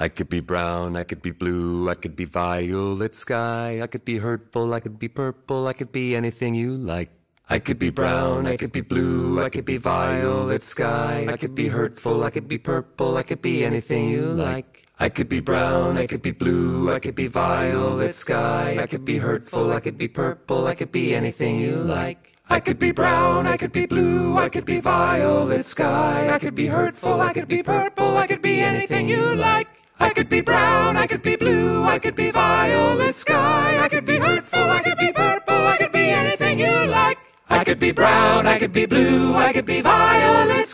I could be brown, I could be blue, I could be violet sky, I could be hurtful, I could be purple, I could be anything you like. I could be brown, I could be blue, I could be violet sky, I could be hurtful, I could be purple, I could be anything you like. I could be brown, I could be blue, I could be violet sky, I could be hurtful, I could be purple, I could be anything you like. I could be brown, I could be blue, I could be violet sky, I could be hurtful, I could be purple, I could be anything you like. I could be brown, I could be blue, I could be violet sky, I could be hurtful, I could be purple, I could be anything you like. I could be brown, I could be blue, I could be violet